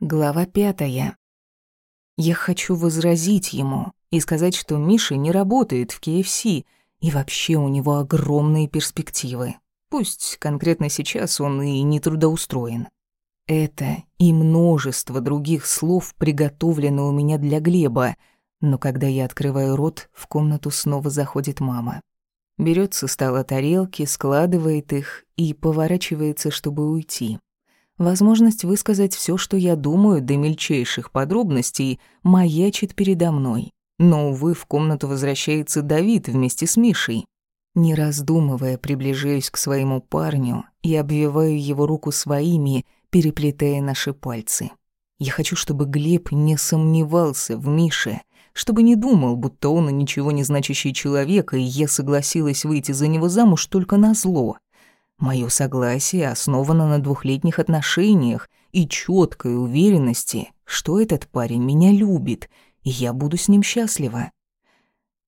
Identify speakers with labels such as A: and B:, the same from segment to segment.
A: Глава пятая. Я хочу возразить ему и сказать, что Миша не работает в KFC, и вообще у него огромные перспективы. Пусть конкретно сейчас он и не трудоустроен. Это и множество других слов приготовлены у меня для Глеба, но когда я открываю рот, в комнату снова заходит мама. Берёт со стола тарелки, складывает их и поворачивается, чтобы уйти. Возможность высказать все, что я думаю, до мельчайших подробностей, маячит передо мной. Но, увы, в комнату возвращается Давид вместе с Мишей. Не раздумывая, приближаюсь к своему парню и обвиваю его руку своими, переплетая наши пальцы. Я хочу, чтобы Глеб не сомневался в Мише, чтобы не думал, будто он ничего не значащий человек, и я согласилась выйти за него замуж только на зло. Моё согласие основано на двухлетних отношениях и чёткой уверенности, что этот парень меня любит, и я буду с ним счастлива.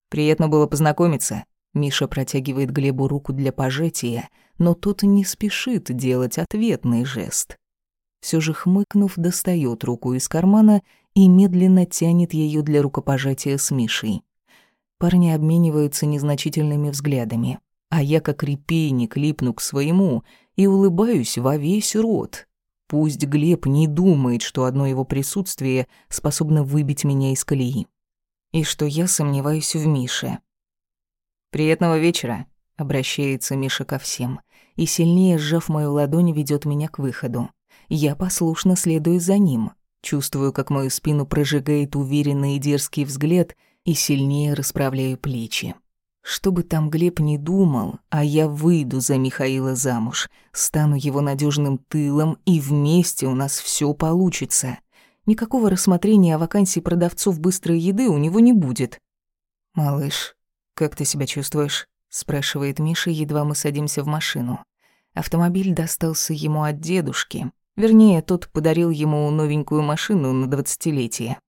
A: Приятно было познакомиться. Миша протягивает Глебу руку для пожатия, но тот не спешит делать ответный жест. Всё же хмыкнув, достаёт руку из кармана и медленно тянет её для рукопожатия с Мишей. Парни обмениваются незначительными взглядами а я как репейник липну к своему и улыбаюсь во весь рот. Пусть Глеб не думает, что одно его присутствие способно выбить меня из колеи. И что я сомневаюсь в Мише. «Приятного вечера», — обращается Миша ко всем, и сильнее сжав мою ладонь, ведет меня к выходу. Я послушно следую за ним, чувствую, как мою спину прожигает уверенный и дерзкий взгляд, и сильнее расправляю плечи. Что бы там Глеб не думал, а я выйду за Михаила замуж, стану его надежным тылом, и вместе у нас все получится. Никакого рассмотрения вакансий продавцов быстрой еды у него не будет. «Малыш, как ты себя чувствуешь?» — спрашивает Миша, едва мы садимся в машину. Автомобиль достался ему от дедушки. Вернее, тот подарил ему новенькую машину на двадцатилетие.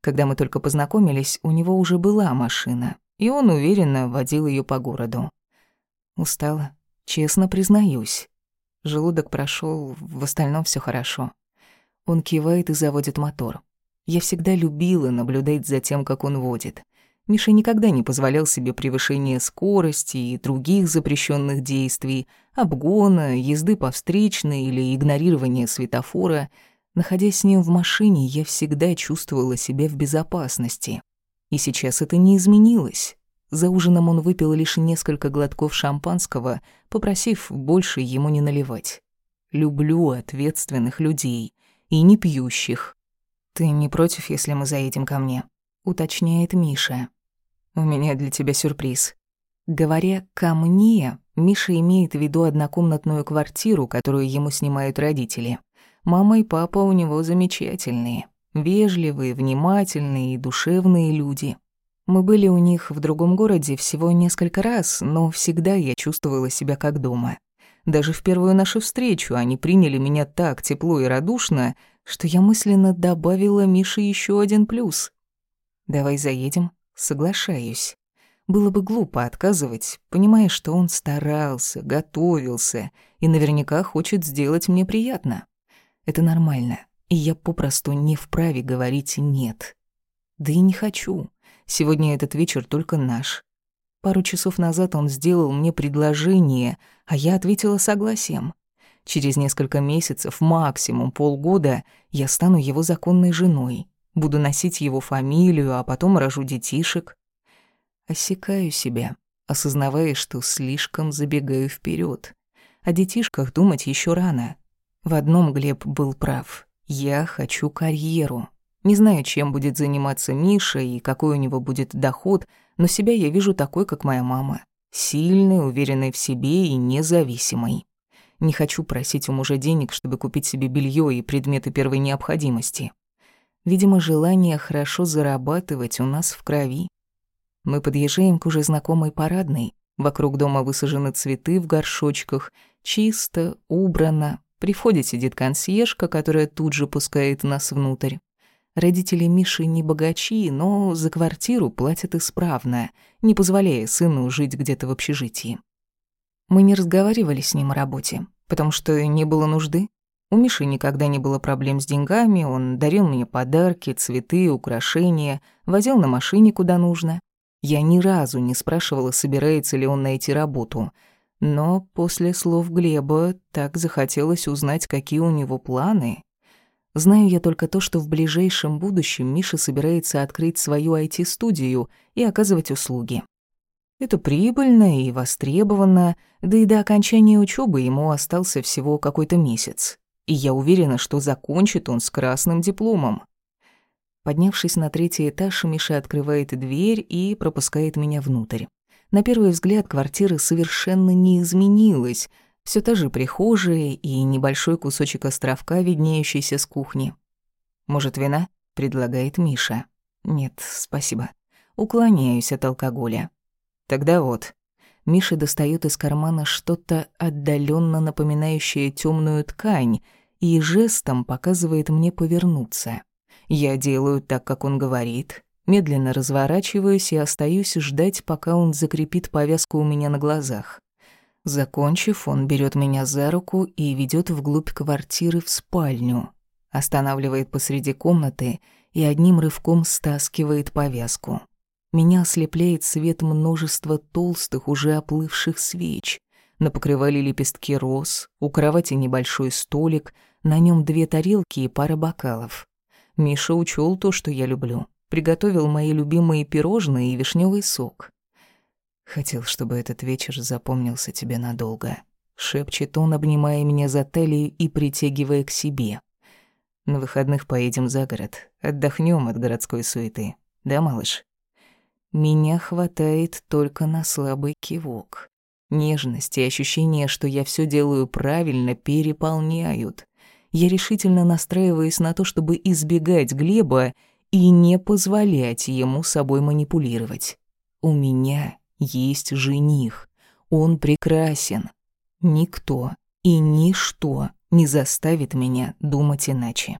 A: Когда мы только познакомились, у него уже была машина, и он уверенно водил ее по городу. Устала, честно признаюсь. Желудок прошел, в остальном все хорошо. Он кивает и заводит мотор. Я всегда любила наблюдать за тем, как он водит. Миша никогда не позволял себе превышения скорости и других запрещенных действий, обгона, езды по встречной или игнорирования светофора. Находясь с ним в машине, я всегда чувствовала себя в безопасности. И сейчас это не изменилось. За ужином он выпил лишь несколько глотков шампанского, попросив больше ему не наливать. Люблю ответственных людей и не пьющих. «Ты не против, если мы заедем ко мне?» — уточняет Миша. «У меня для тебя сюрприз». Говоря «ко мне», Миша имеет в виду однокомнатную квартиру, которую ему снимают родители. Мама и папа у него замечательные. Вежливые, внимательные и душевные люди. Мы были у них в другом городе всего несколько раз, но всегда я чувствовала себя как дома. Даже в первую нашу встречу они приняли меня так тепло и радушно, что я мысленно добавила Мише еще один плюс. «Давай заедем?» «Соглашаюсь». Было бы глупо отказывать, понимая, что он старался, готовился и наверняка хочет сделать мне приятно. Это нормально и я попросту не вправе говорить «нет». Да и не хочу. Сегодня этот вечер только наш. Пару часов назад он сделал мне предложение, а я ответила согласием. Через несколько месяцев, максимум полгода, я стану его законной женой. Буду носить его фамилию, а потом рожу детишек. Осекаю себя, осознавая, что слишком забегаю вперед. О детишках думать еще рано. В одном Глеб был прав. Я хочу карьеру. Не знаю, чем будет заниматься Миша и какой у него будет доход, но себя я вижу такой, как моя мама. Сильной, уверенной в себе и независимой. Не хочу просить у мужа денег, чтобы купить себе белье и предметы первой необходимости. Видимо, желание хорошо зарабатывать у нас в крови. Мы подъезжаем к уже знакомой парадной. Вокруг дома высажены цветы в горшочках. Чисто, убрано, при входе сидит консьержка, которая тут же пускает нас внутрь. Родители Миши не богачи, но за квартиру платят исправно, не позволяя сыну жить где-то в общежитии. Мы не разговаривали с ним о работе, потому что не было нужды. У Миши никогда не было проблем с деньгами, он дарил мне подарки, цветы, украшения, возил на машине куда нужно. Я ни разу не спрашивала, собирается ли он найти работу. Но после слов Глеба так захотелось узнать, какие у него планы. Знаю я только то, что в ближайшем будущем Миша собирается открыть свою IT-студию и оказывать услуги. Это прибыльно и востребовано, да и до окончания учебы ему остался всего какой-то месяц и я уверена, что закончит он с красным дипломом. Поднявшись на третий этаж, Миша открывает дверь и пропускает меня внутрь. На первый взгляд квартира совершенно не изменилась. Все та же прихожая и небольшой кусочек островка, виднеющийся с кухни. «Может, вина?» — предлагает Миша. «Нет, спасибо. Уклоняюсь от алкоголя». «Тогда вот». Миша достает из кармана что-то отдаленно напоминающее темную ткань и жестом показывает мне повернуться. Я делаю так, как он говорит, медленно разворачиваюсь и остаюсь ждать, пока он закрепит повязку у меня на глазах. Закончив, он берет меня за руку и ведет вглубь квартиры в спальню, останавливает посреди комнаты и одним рывком стаскивает повязку. Меня ослепляет свет множества толстых, уже оплывших свеч. На покрывале лепестки роз, у кровати небольшой столик, на нем две тарелки и пара бокалов. Миша учел то, что я люблю. Приготовил мои любимые пирожные и вишневый сок. Хотел, чтобы этот вечер запомнился тебе надолго. Шепчет он, обнимая меня за талию и притягивая к себе. На выходных поедем за город, отдохнем от городской суеты. Да, малыш? Меня хватает только на слабый кивок. Нежность и ощущение, что я все делаю правильно, переполняют. Я решительно настраиваюсь на то, чтобы избегать Глеба и не позволять ему собой манипулировать. У меня есть жених. Он прекрасен. Никто и ничто не заставит меня думать иначе.